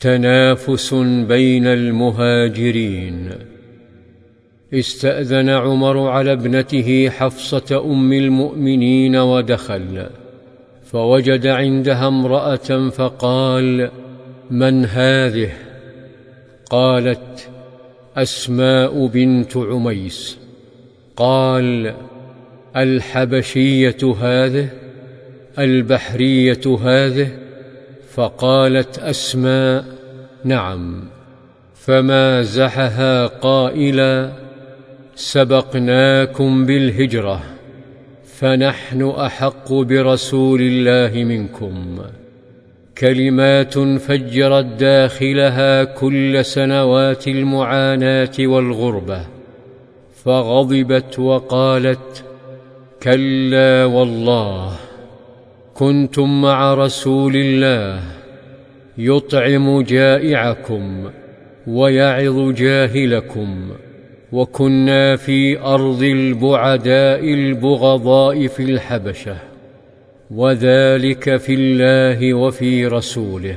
تنافس بين المهاجرين. استأذن عمر على ابنته حفصة أم المؤمنين ودخل فوجد عندها امرأة فقال من هذه؟ قالت أسماء بنت عميس. قال الحبشية هذه؟ البحرية هذه؟ فقالت أسماء نعم. فمازحها قائلا سبقناكم بالهجرة فنحن أحق برسول الله منكم. كلمات فجرت داخلها كل سنوات المعاناة والغربة فغضبت وقالت كلا والله. كنتم مع رسول الله يطعم جائعكم ويعظ جاهلكم وكنا في أرض البعداء البغضاء في الحبشة وذلك في الله وفي رسوله.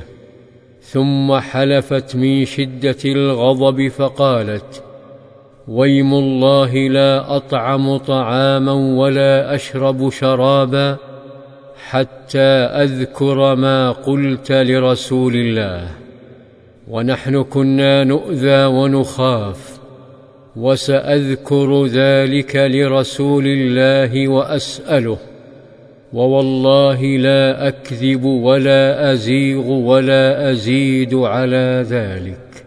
ثم حلفت من شدة الغضب فقالت ويم الله لا أطعم طعاما ولا أشرب شرابا حتى أذكر ما قلت لرسول الله. ونحن كنا نؤذى ونخاف وسأذكر ذلك لرسول الله وأسأله. ووالله لا أكذب ولا أزيغ ولا أزيد على ذلك.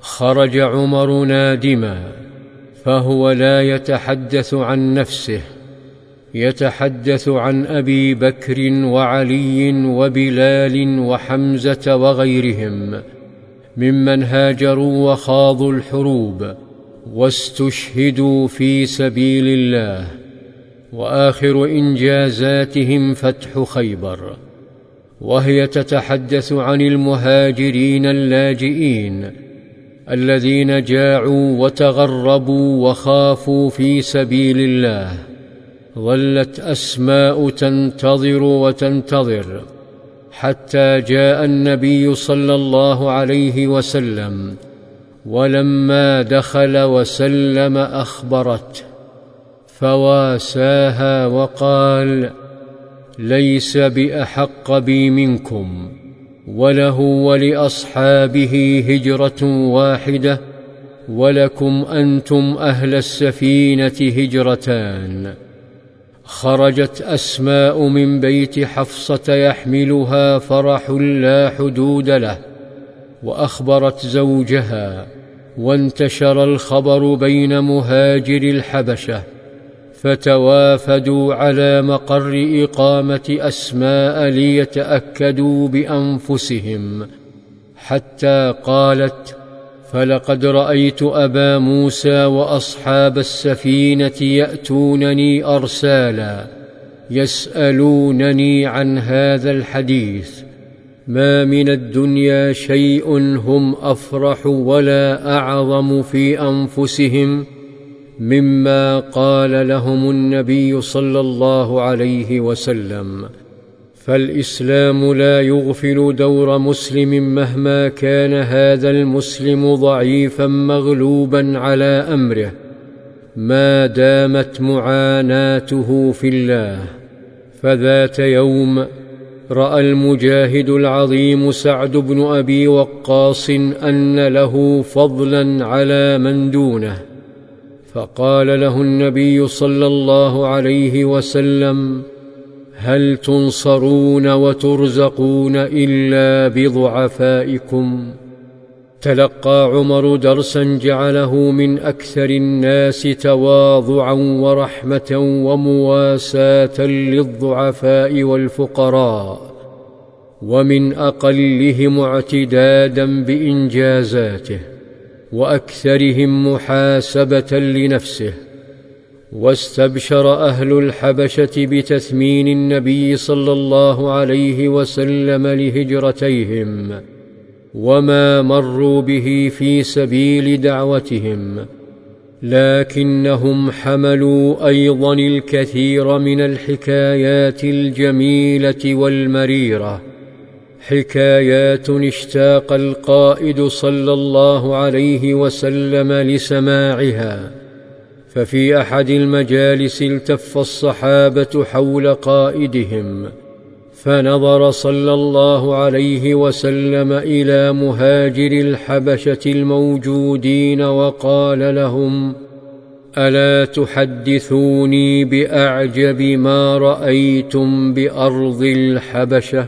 خرج عمر نادما فهو لا يتحدث عن نفسه. يتحدث عن أبي بكر وعلي وبلال وحمزة وغيرهم ممن هاجروا وخاضوا الحروب واستشهدوا في سبيل الله وآخر إنجازاتهم فتح خيبر وهي تتحدث عن المهاجرين اللاجئين الذين جاعوا وتغربوا وخافوا في سبيل الله ظلت أسماء تنتظر وتنتظر حتى جاء النبي صلى الله عليه وسلم ولما دخل وسلم اخبرته فواساها وقال ليس بأحق بي منكم وله ولأصحابه هجرة واحدة ولكم أنتم أهل السفينة هجرتان خرجت أسماء من بيت حفصة يحملها فرح لا حدود له وأخبرت زوجها وانتشر الخبر بين مهاجر الحبشة فتوافدوا على مقر إقامة أسماء ليتأكدوا بأنفسهم حتى قالت فلقد رأيت أبا موسى وأصحاب السفينة يأتونني أرسالا يسألونني عن هذا الحديث. ما من الدنيا شيء هم أفرح ولا أعظم في أنفسهم مما قال لهم النبي صلى الله عليه وسلم. فالإسلام لا يغفل دور مسلم مهما كان هذا المسلم ضعيفا مغلوبا على أمره. ما دامت معاناته في الله. فذات يوم رأى المجاهد العظيم سعد بن أبي وقاص أن له فضلا على من دونه. فقال له النبي صلى الله عليه وسلم هل تنصرون وترزقون إلا بضعفائكم؟ تلقى عمر درسا جعله من أكثر الناس تواضعا ورحمة ومواساة للضعفاء والفقراء ومن أقلهم اعتدادا بإنجازاته وأكثرهم محاسبة لنفسه. واستبشر أهل الحبشة بتثمين النبي صلى الله عليه وسلم لهجرتيهم وما مروا به في سبيل دعوتهم لكنهم حملوا أيضا الكثير من الحكايات الجميلة والمريرة. حكايات اشتاق القائد صلى الله عليه وسلم لسماعها. ففي أحد المجالس التف الصحابة حول قائدهم فنظر صلى الله عليه وسلم إلى مهاجر الحبشة الموجودين وقال لهم ألا تحدثوني بأعجب ما رأيتم بأرض الحبشة؟